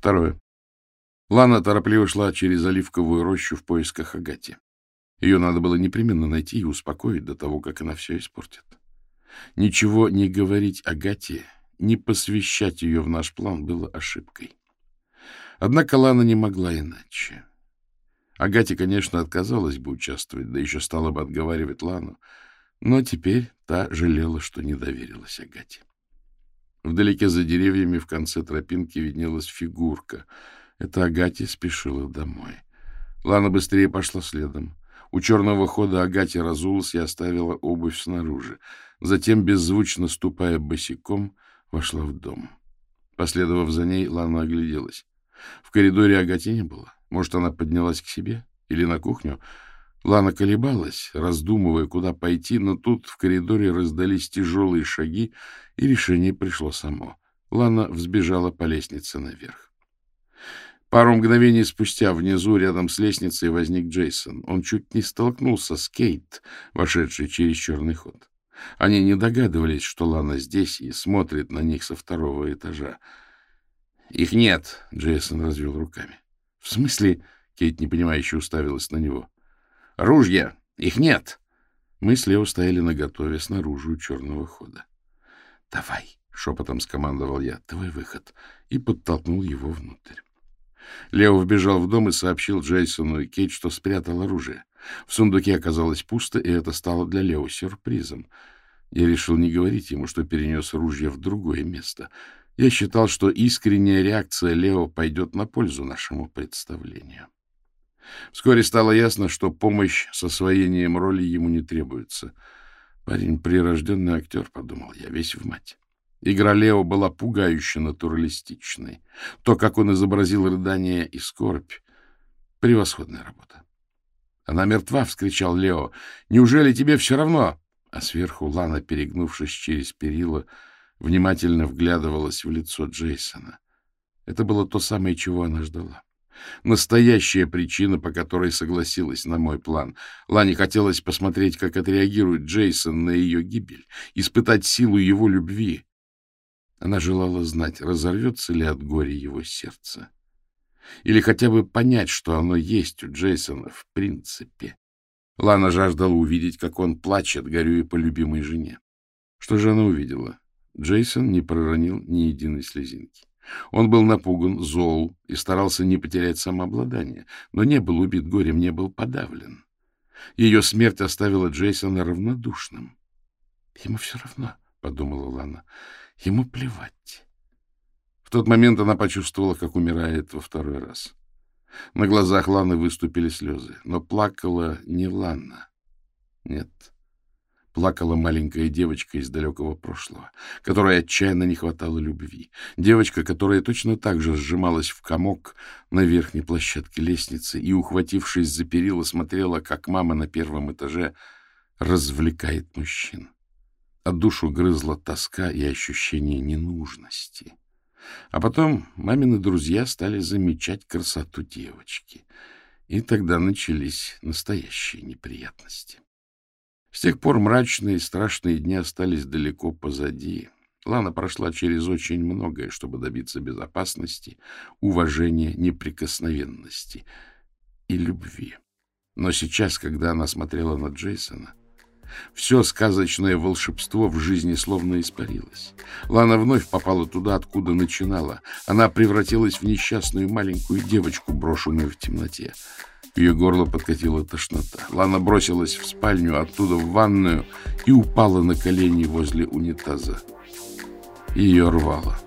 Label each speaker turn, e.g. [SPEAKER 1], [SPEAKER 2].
[SPEAKER 1] Второе. Лана торопливо шла через оливковую рощу в поисках Агати. Ее надо было непременно найти и успокоить до того, как она все испортит. Ничего не говорить Агате, не посвящать ее в наш план было ошибкой. Однако Лана не могла иначе. Агате, конечно, отказалась бы участвовать, да еще стала бы отговаривать Лану, но теперь та жалела, что не доверилась Агате. Вдалеке за деревьями в конце тропинки виднелась фигурка. Это Агате спешила домой. Лана быстрее пошла следом. У черного хода Агате разулась и оставила обувь снаружи. Затем, беззвучно ступая босиком, вошла в дом. Последовав за ней, Лана огляделась. В коридоре Агате не было. Может, она поднялась к себе или на кухню? Лана колебалась, раздумывая, куда пойти, но тут в коридоре раздались тяжелые шаги, и решение пришло само. Лана взбежала по лестнице наверх. Пару мгновений спустя внизу, рядом с лестницей, возник Джейсон. Он чуть не столкнулся с Кейт, вошедшей через черный ход. Они не догадывались, что Лана здесь и смотрит на них со второго этажа. — Их нет, — Джейсон развел руками. — В смысле? — Кейт непонимающе уставилась на него. — Ружья! Их нет! Мы слева стояли наготове снаружи у черного хода. — Давай! — шепотом скомандовал я. — Твой выход! И подтолкнул его внутрь. Лео вбежал в дом и сообщил Джейсону и Кейт, что спрятал оружие. В сундуке оказалось пусто, и это стало для Лео сюрпризом. Я решил не говорить ему, что перенес ружье в другое место — я считал, что искренняя реакция Лео пойдет на пользу нашему представлению. Вскоре стало ясно, что помощь с освоением роли ему не требуется. Парень — прирожденный актер, — подумал я, весь в мать. Игра Лео была пугающе натуралистичной. То, как он изобразил рыдание и скорбь — превосходная работа. «Она мертва!» — вскричал Лео. «Неужели тебе все равно?» А сверху Лана, перегнувшись через перила, — внимательно вглядывалась в лицо Джейсона. Это было то самое, чего она ждала. Настоящая причина, по которой согласилась на мой план. Лане хотелось посмотреть, как отреагирует Джейсон на ее гибель, испытать силу его любви. Она желала знать, разорвется ли от горя его сердце. Или хотя бы понять, что оно есть у Джейсона в принципе. Лана жаждала увидеть, как он плачет, горюя по любимой жене. Что же она увидела? Джейсон не проронил ни единой слезинки. Он был напуган, зол и старался не потерять самообладание, но не был убит горем, не был подавлен. Ее смерть оставила Джейсона равнодушным. — Ему все равно, — подумала Лана, — ему плевать. В тот момент она почувствовала, как умирает во второй раз. На глазах Ланы выступили слезы, но плакала не Лана. Нет, плакала маленькая девочка из далекого прошлого, которой отчаянно не хватало любви. Девочка, которая точно так же сжималась в комок на верхней площадке лестницы и, ухватившись за перила, смотрела, как мама на первом этаже развлекает мужчин. А душу грызла тоска и ощущение ненужности. А потом мамины друзья стали замечать красоту девочки. И тогда начались настоящие неприятности. С тех пор мрачные и страшные дни остались далеко позади. Лана прошла через очень многое, чтобы добиться безопасности, уважения, неприкосновенности и любви. Но сейчас, когда она смотрела на Джейсона, все сказочное волшебство в жизни словно испарилось. Лана вновь попала туда, откуда начинала. Она превратилась в несчастную маленькую девочку, брошенную в темноте. Ее горло подкатила тошнота. Лана бросилась в спальню, оттуда в ванную и упала на колени возле унитаза. Ее рвало.